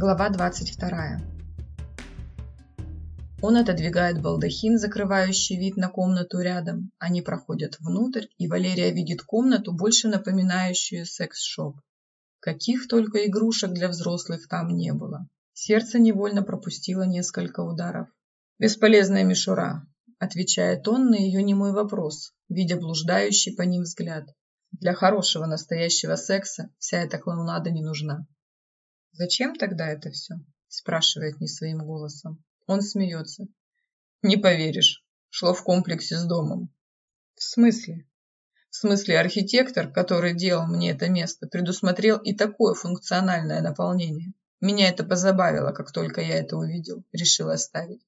Глава 22. Он отодвигает балдахин, закрывающий вид на комнату рядом. Они проходят внутрь, и Валерия видит комнату, больше напоминающую секс-шоп. Каких только игрушек для взрослых там не было. Сердце невольно пропустило несколько ударов. «Бесполезная мишура», – отвечает он на ее немой вопрос, видя блуждающий по ним взгляд. Для хорошего настоящего секса вся эта клоунада не нужна. «Зачем тогда это все?» – спрашивает не своим голосом. Он смеется. «Не поверишь, шло в комплексе с домом». «В смысле?» «В смысле архитектор, который делал мне это место, предусмотрел и такое функциональное наполнение. Меня это позабавило, как только я это увидел, решил оставить».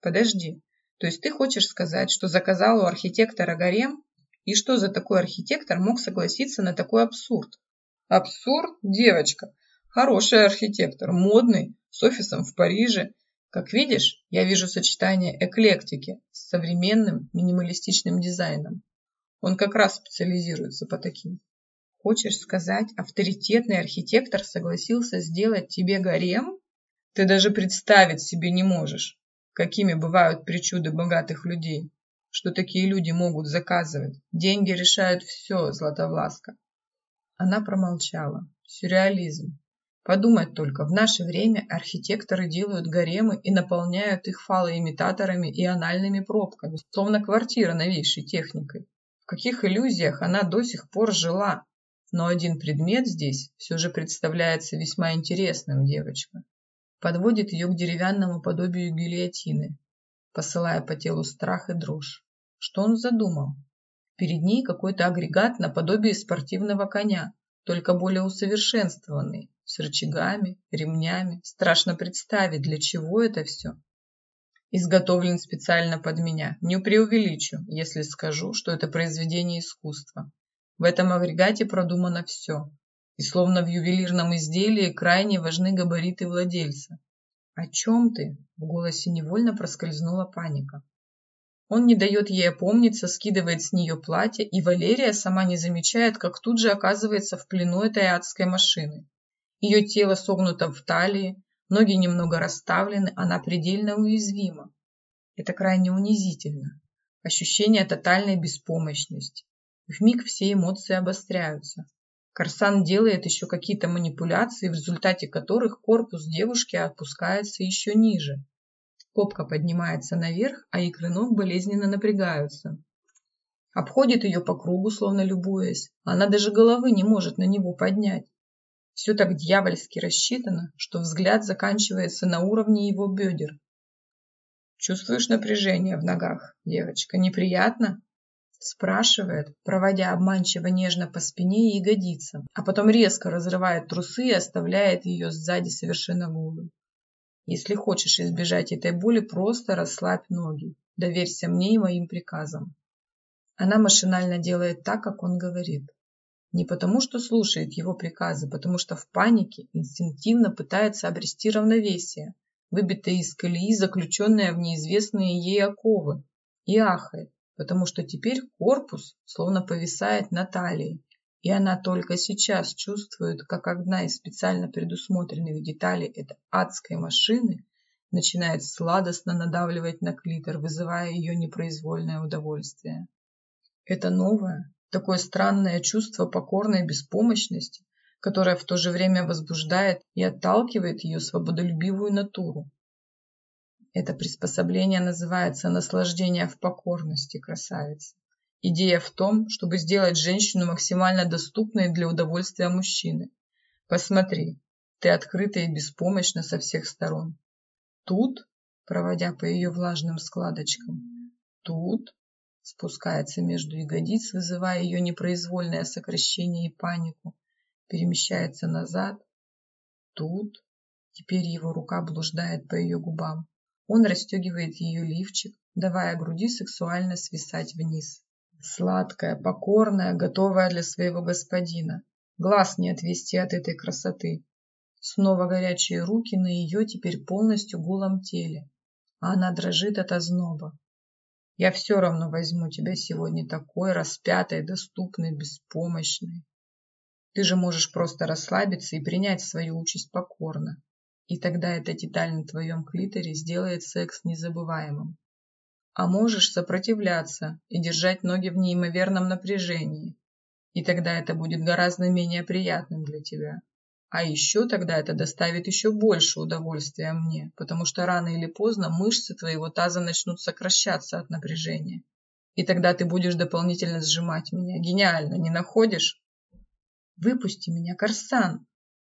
«Подожди, то есть ты хочешь сказать, что заказал у архитектора гарем? И что за такой архитектор мог согласиться на такой абсурд? Абсурд, девочка. Хороший архитектор, модный, с офисом в Париже. Как видишь, я вижу сочетание эклектики с современным минималистичным дизайном. Он как раз специализируется по таким. Хочешь сказать, авторитетный архитектор согласился сделать тебе гарем? Ты даже представить себе не можешь, какими бывают причуды богатых людей, что такие люди могут заказывать. Деньги решают все, Златовласка. Она промолчала. Сюрреализм. Подумать только, в наше время архитекторы делают гаремы и наполняют их фалоимитаторами и анальными пробками, словно квартира новейшей техникой. В каких иллюзиях она до сих пор жила? Но один предмет здесь все же представляется весьма интересным, девочка подводит ее к деревянному подобию гильотины, посылая по телу страх и дрожь. Что он задумал? Перед ней какой-то агрегат наподобие спортивного коня, только более усовершенствованный, с рычагами, ремнями. Страшно представить, для чего это все. Изготовлен специально под меня. Не преувеличу, если скажу, что это произведение искусства. В этом агрегате продумано все, и словно в ювелирном изделии крайне важны габариты владельца. «О чем ты?» – в голосе невольно проскользнула паника. Он не дает ей опомниться, скидывает с нее платье, и Валерия сама не замечает, как тут же оказывается в плену этой адской машины. Ее тело согнуто в талии, ноги немного расставлены, она предельно уязвима. Это крайне унизительно. Ощущение тотальной беспомощности. В миг все эмоции обостряются. Корсан делает еще какие-то манипуляции, в результате которых корпус девушки опускается еще ниже. Попка поднимается наверх, а икры ног болезненно напрягаются. Обходит ее по кругу, словно любуясь. Она даже головы не может на него поднять. Все так дьявольски рассчитано, что взгляд заканчивается на уровне его бедер. Чувствуешь напряжение в ногах, девочка? Неприятно? спрашивает, проводя обманчиво нежно по спине и ягодицам, а потом резко разрывает трусы и оставляет ее сзади совершенно голую. Если хочешь избежать этой боли, просто расслабь ноги. Доверься мне и моим приказам. Она машинально делает так, как он говорит. Не потому, что слушает его приказы, потому что в панике инстинктивно пытается обрести равновесие, выбитое из колеи, заключенное в неизвестные ей оковы, и ахает, потому что теперь корпус словно повисает на талии, и она только сейчас чувствует, как одна из специально предусмотренных деталей этой адской машины начинает сладостно надавливать на клитор, вызывая ее непроизвольное удовольствие. Это новое, такое странное чувство покорной беспомощности, которое в то же время возбуждает и отталкивает ее свободолюбивую натуру. Это приспособление называется «наслаждение в покорности, красавица». Идея в том, чтобы сделать женщину максимально доступной для удовольствия мужчины. Посмотри, ты открыта и беспомощна со всех сторон. Тут, проводя по ее влажным складочкам, тут спускается между ягодиц, вызывая ее непроизвольное сокращение и панику, перемещается назад, тут, теперь его рука блуждает по ее губам, он расстегивает ее лифчик, давая груди сексуально свисать вниз. Сладкая, покорная, готовая для своего господина. Глаз не отвести от этой красоты. Снова горячие руки на ее теперь полностью голом теле. А она дрожит от озноба. Я все равно возьму тебя сегодня такой, распятой, доступной, беспомощной. Ты же можешь просто расслабиться и принять свою участь покорно. И тогда эта деталь на твоем клиторе сделает секс незабываемым. А можешь сопротивляться и держать ноги в неимоверном напряжении. И тогда это будет гораздо менее приятным для тебя. А еще тогда это доставит еще больше удовольствия мне, потому что рано или поздно мышцы твоего таза начнут сокращаться от напряжения. И тогда ты будешь дополнительно сжимать меня. Гениально, не находишь? Выпусти меня, Корсан.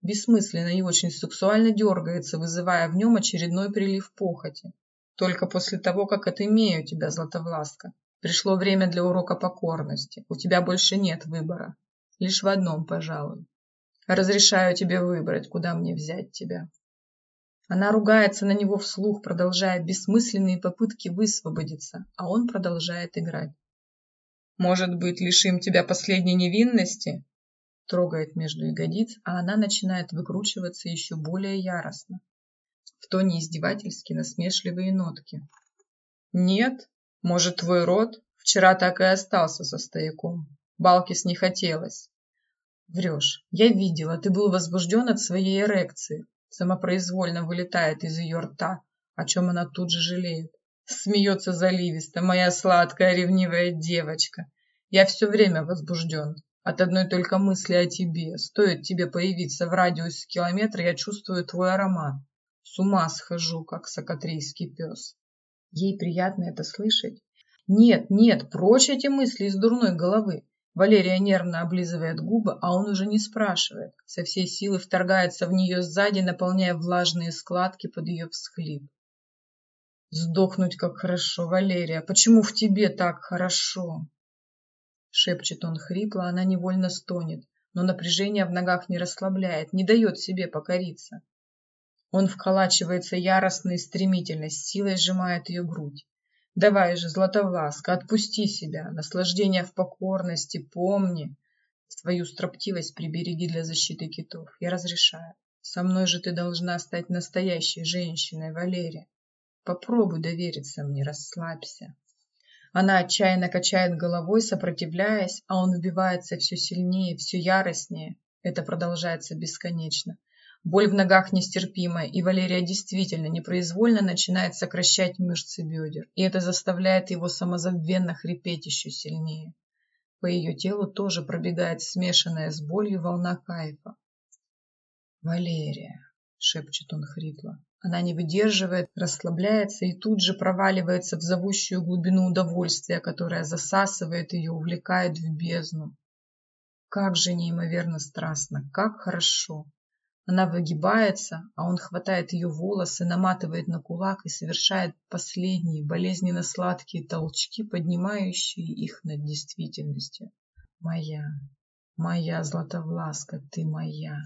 Бессмысленно и очень сексуально дергается, вызывая в нем очередной прилив похоти. Только после того, как отымею тебя, Златовласка. Пришло время для урока покорности. У тебя больше нет выбора. Лишь в одном, пожалуй. Разрешаю тебе выбрать, куда мне взять тебя. Она ругается на него вслух, продолжая бессмысленные попытки высвободиться, а он продолжает играть. «Может быть, лишим тебя последней невинности?» Трогает между ягодиц, а она начинает выкручиваться еще более яростно. В тоне издевательски насмешливые нотки. «Нет? Может, твой род? Вчера так и остался со стояком. Балкис не хотелось. Врешь. Я видела, ты был возбужден от своей эрекции. Самопроизвольно вылетает из ее рта, о чем она тут же жалеет. Смеется заливисто, моя сладкая ревнивая девочка. Я все время возбужден. От одной только мысли о тебе. Стоит тебе появиться в радиусе километра, я чувствую твой аромат. С ума схожу, как сокатрийский пес. Ей приятно это слышать. Нет, нет, прочь эти мысли из дурной головы. Валерия нервно облизывает губы, а он уже не спрашивает. Со всей силы вторгается в нее сзади, наполняя влажные складки под ее всхлип. «Сдохнуть как хорошо, Валерия! Почему в тебе так хорошо?» Шепчет он хрипло, она невольно стонет, но напряжение в ногах не расслабляет, не дает себе покориться. Он вколачивается яростно и стремительно, с силой сжимает ее грудь. Давай же, Златовласка, отпусти себя. Наслаждение в покорности, помни. Свою строптивость прибереги для защиты китов. Я разрешаю. Со мной же ты должна стать настоящей женщиной, Валерия. Попробуй довериться мне, расслабься. Она отчаянно качает головой, сопротивляясь, а он вбивается все сильнее, все яростнее. Это продолжается бесконечно. Боль в ногах нестерпимая, и Валерия действительно непроизвольно начинает сокращать мышцы бедер, и это заставляет его самозабвенно хрипеть еще сильнее. По ее телу тоже пробегает смешанная с болью волна кайфа. «Валерия», — шепчет он хрипло. Она не выдерживает, расслабляется и тут же проваливается в зовущую глубину удовольствия, которое засасывает ее, увлекает в бездну. Как же неимоверно страстно, как хорошо. Она выгибается, а он хватает ее волосы, наматывает на кулак и совершает последние болезненно сладкие толчки, поднимающие их над действительностью. Моя, моя Златовласка, ты моя.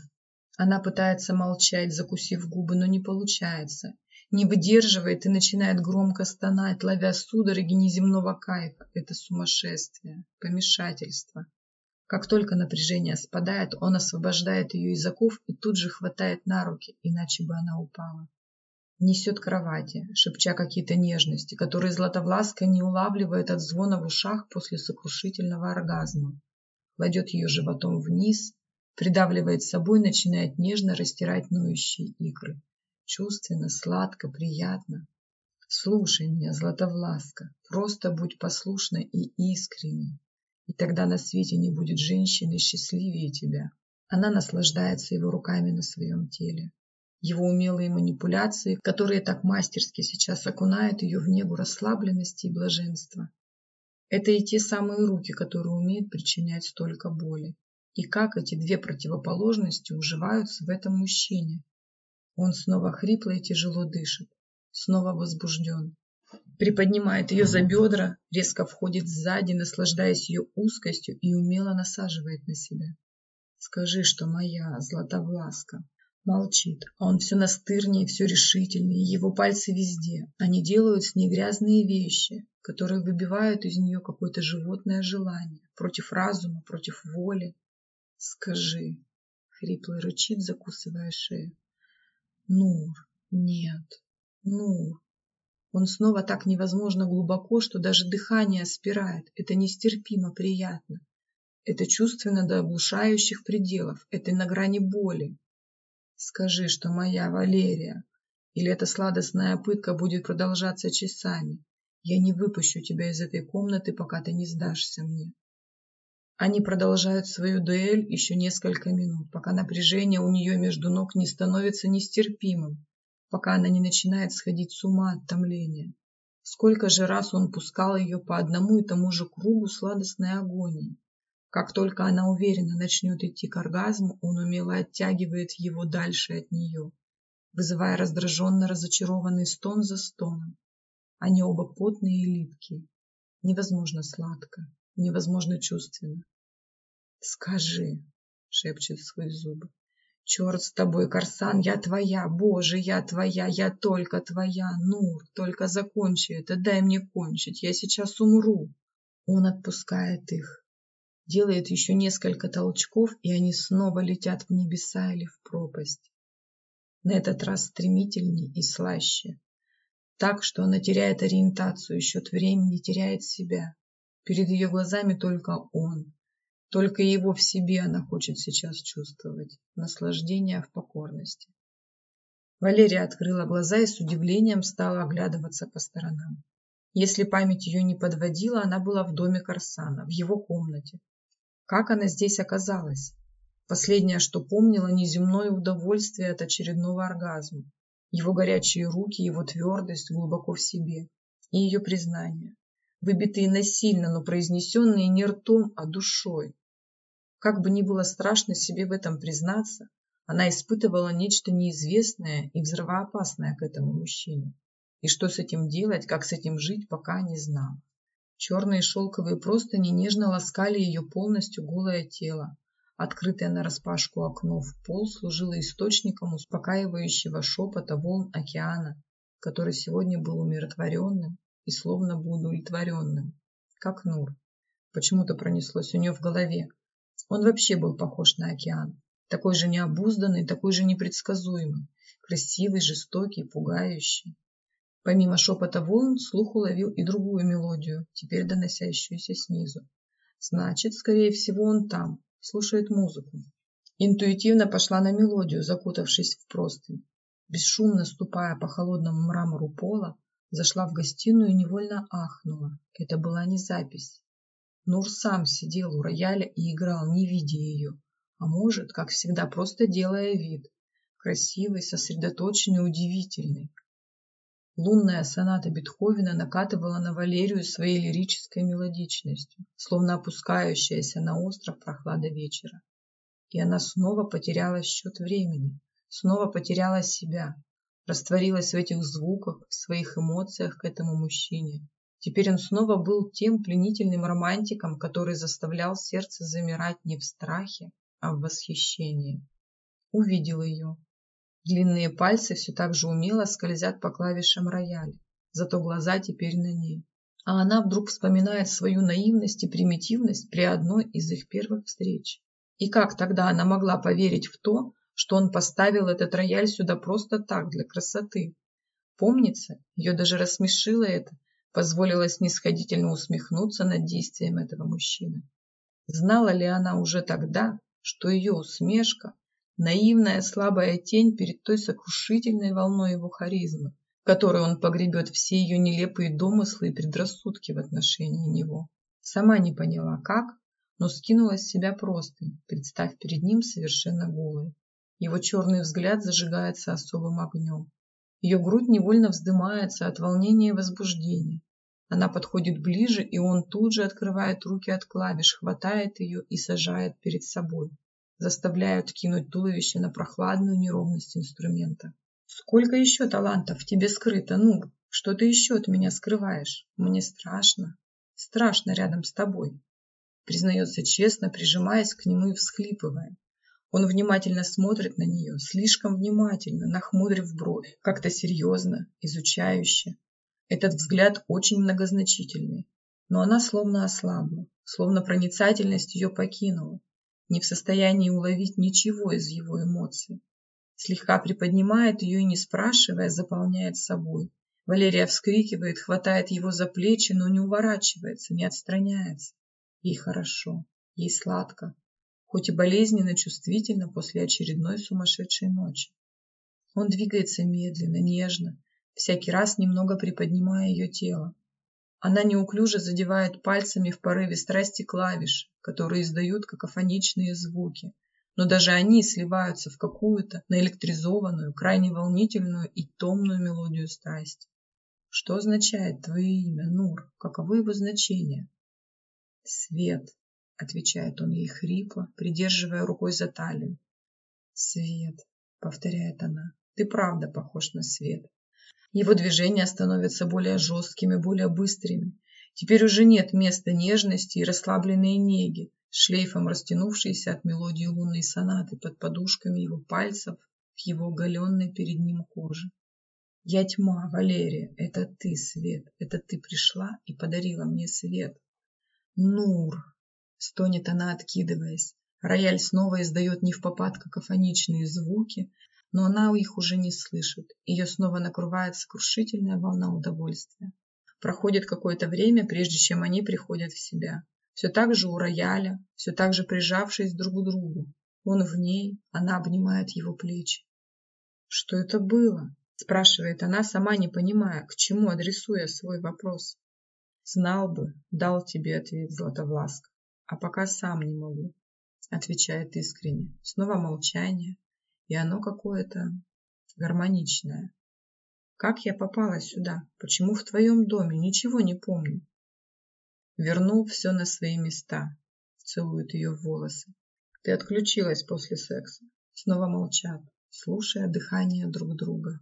Она пытается молчать, закусив губы, но не получается. Не выдерживает и начинает громко стонать, ловя судороги неземного кайфа. Это сумасшествие, помешательство. Как только напряжение спадает, он освобождает ее из оков и тут же хватает на руки, иначе бы она упала. Несет кровати, шепча какие-то нежности, которые Златовласка не улавливает от звона в ушах после сокрушительного оргазма. Кладет ее животом вниз, придавливает собой, начинает нежно растирать ноющие икры. Чувственно, сладко, приятно. Слушай меня, Златовласка, просто будь послушной и искренней. И тогда на свете не будет женщины счастливее тебя. Она наслаждается его руками на своем теле. Его умелые манипуляции, которые так мастерски сейчас окунают ее в негу расслабленности и блаженства. Это и те самые руки, которые умеют причинять столько боли. И как эти две противоположности уживаются в этом мужчине. Он снова хрипло и тяжело дышит, снова возбужден, приподнимает ее за бедра, резко входит сзади, наслаждаясь ее узкостью и умело насаживает на себя. Скажи, что моя Златовласка. Молчит, а он все настырнее, все решительнее, его пальцы везде. Они делают с ней грязные вещи, которые выбивают из нее какое-то животное желание, против разума, против воли. Скажи, хрипло рычит, закусывая шею. Нур, нет, Нур, он снова так невозможно глубоко, что даже дыхание спирает. Это нестерпимо приятно. Это чувственно до оглушающих пределов. Это на грани боли. Скажи, что моя Валерия, или эта сладостная пытка будет продолжаться часами. Я не выпущу тебя из этой комнаты, пока ты не сдашься мне. Они продолжают свою дуэль еще несколько минут, пока напряжение у нее между ног не становится нестерпимым, пока она не начинает сходить с ума от томления. Сколько же раз он пускал ее по одному и тому же кругу сладостной агонии. Как только она уверенно начнет идти к оргазму, он умело оттягивает его дальше от нее, вызывая раздраженно разочарованный стон за стоном. Они оба потные и липкие. Невозможно сладко, невозможно чувственно. «Скажи», — шепчет сквозь зубы, «черт с тобой, Корсан, я твоя, Боже, я твоя, я только твоя, Нур, только закончи это, дай мне кончить, я сейчас умру». Он отпускает их, делает еще несколько толчков, и они снова летят в небеса или в пропасть. На этот раз стремительней и слаще. Так, что она теряет ориентацию, счет времени, теряет себя. Перед ее глазами только он. Только его в себе она хочет сейчас чувствовать. Наслаждение в покорности. Валерия открыла глаза и с удивлением стала оглядываться по сторонам. Если память ее не подводила, она была в доме Корсана, в его комнате, как она здесь оказалась? Последнее, что помнила, неземное удовольствие от очередного оргазма. Его горячие руки, его твердость глубоко в себе. И ее признание. Выбитые насильно, но произнесенные не ртом, а душой. Как бы ни было страшно себе в этом признаться, она испытывала нечто неизвестное и взрывоопасное к этому мужчине. И что с этим делать, как с этим жить, пока не знала. Черные шелковые простыни нежно ласкали ее полностью голое тело. Открытое нараспашку окно в пол служило источником успокаивающего шепота волн океана, который сегодня был умиротворенным и словно бы удовлетворенным, как Нур. Почему-то пронеслось у нее в голове. Он вообще был похож на океан. Такой же необузданный, такой же непредсказуемый. Красивый, жестокий, пугающий. Помимо шепота волн, слух уловил и другую мелодию, теперь доносящуюся снизу. Значит, скорее всего, он там, слушает музыку. Интуитивно пошла на мелодию, закутавшись в простынь. Бесшумно ступая по холодному мрамору пола, зашла в гостиную и невольно ахнула. Это была не запись. Нур сам сидел у рояля и играл, не видя ее, а может, как всегда, просто делая вид. Красивый, сосредоточенный, удивительный. Лунная соната Бетховена накатывала на Валерию своей лирической мелодичностью, словно опускающаяся на остров прохлада вечера. И она снова потеряла счет времени, снова потеряла себя, растворилась в этих звуках, в своих эмоциях к этому мужчине. Теперь он снова был тем пленительным романтиком, который заставлял сердце замирать не в страхе, а в восхищении. Увидел ее, Длинные пальцы все так же умело скользят по клавишам рояля, зато глаза теперь на ней. А она вдруг вспоминает свою наивность и примитивность при одной из их первых встреч. И как тогда она могла поверить в то, что он поставил этот рояль сюда просто так, для красоты? Помнится, ее даже рассмешило это, позволило снисходительно усмехнуться над действием этого мужчины. Знала ли она уже тогда, что ее усмешка наивная слабая тень перед той сокрушительной волной его харизмы, которой он погребет все ее нелепые домыслы и предрассудки в отношении него. Сама не поняла, как, но скинула с себя просто, представь перед ним совершенно голой. Его черный взгляд зажигается особым огнем. Ее грудь невольно вздымается от волнения и возбуждения. Она подходит ближе, и он тут же открывает руки от клавиш, хватает ее и сажает перед собой заставляют кинуть туловище на прохладную неровность инструмента. Сколько еще талантов тебе скрыто, ну, что ты еще от меня скрываешь? Мне страшно, страшно рядом с тобой. Признается честно, прижимаясь к нему и всхлипывая. Он внимательно смотрит на нее, слишком внимательно, нахмурив бровь, как-то серьезно, изучающе. Этот взгляд очень многозначительный, но она словно ослабла, словно проницательность ее покинула, не в состоянии уловить ничего из его эмоций. Слегка приподнимает ее и, не спрашивая, заполняет собой. Валерия вскрикивает, хватает его за плечи, но не уворачивается, не отстраняется. Ей хорошо, ей сладко. Хоть и болезненно чувствительно после очередной сумасшедшей ночи. Он двигается медленно, нежно, всякий раз немного приподнимая ее тело. Она неуклюже задевает пальцами в порыве страсти клавиш, которые издают какофоничные звуки, но даже они сливаются в какую-то наэлектризованную, крайне волнительную и томную мелодию страсти. Что означает твое имя, Нур? Каково его значение? Свет, отвечает он ей хрипло, придерживая рукой за талию. Свет, повторяет она, ты правда похож на свет. Его движения становятся более жесткими, более быстрыми. Теперь уже нет места нежности и расслабленной неги, шлейфом растянувшейся от мелодии лунной сонаты под подушками его пальцев к его оголенной перед ним коже. Я тьма, Валерия, это ты, свет, это ты пришла и подарила мне свет. Нур, стонет она, откидываясь. Рояль снова издает не в попад какофоничные звуки, но она их уже не слышит. Ее снова накрывает сокрушительная волна удовольствия. Проходит какое-то время, прежде чем они приходят в себя. Все так же у рояля, все так же прижавшись друг к другу. Он в ней, она обнимает его плечи. Что это было? Спрашивает она, сама не понимая, к чему адресуя свой вопрос. Знал бы, дал тебе ответ, Златовласка, а пока сам не могу, отвечает искренне. Снова молчание, и оно какое-то гармоничное. Как я попала сюда? Почему в твоем доме? Ничего не помню. Вернул все на свои места. Целует ее в волосы. Ты отключилась после секса. Снова молчат, слушая дыхание друг друга.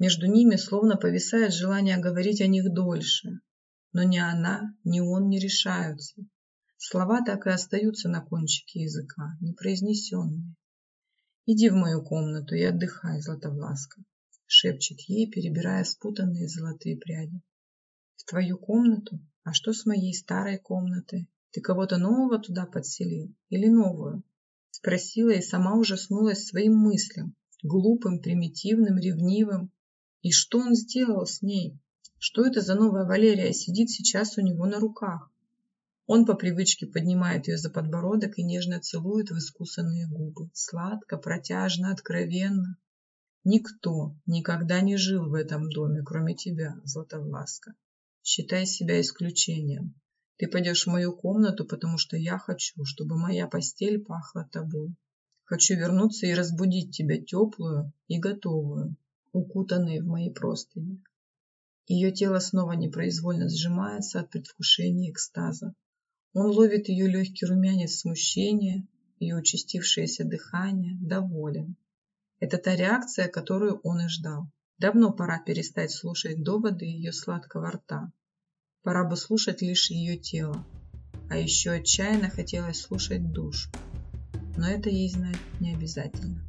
Между ними словно повисает желание говорить о них дольше. Но ни она, ни он не решаются. Слова так и остаются на кончике языка, непроизнесенные. «Иди в мою комнату и отдыхай, Златовласка», — шепчет ей, перебирая спутанные золотые пряди. «В твою комнату? А что с моей старой комнатой? Ты кого-то нового туда подселил? Или новую?» Спросила и сама ужаснулась своим мыслям, глупым, примитивным, ревнивым, и что он сделал с ней? Что это за новая Валерия сидит сейчас у него на руках? Он по привычке поднимает ее за подбородок и нежно целует в искусанные губы. Сладко, протяжно, откровенно. Никто никогда не жил в этом доме, кроме тебя, Златовласка. Считай себя исключением. Ты пойдешь в мою комнату, потому что я хочу, чтобы моя постель пахла тобой. Хочу вернуться и разбудить тебя теплую и готовую, укутанные в мои простыни. Ее тело снова непроизвольно сжимается от предвкушения экстаза. Он ловит ее легкий румянец смущения, ее участившееся дыхание, доволен. Это та реакция, которую он и ждал. Давно пора перестать слушать доводы ее сладкого рта. Пора бы слушать лишь ее тело. А еще отчаянно хотелось слушать душу. Но это ей знать не обязательно.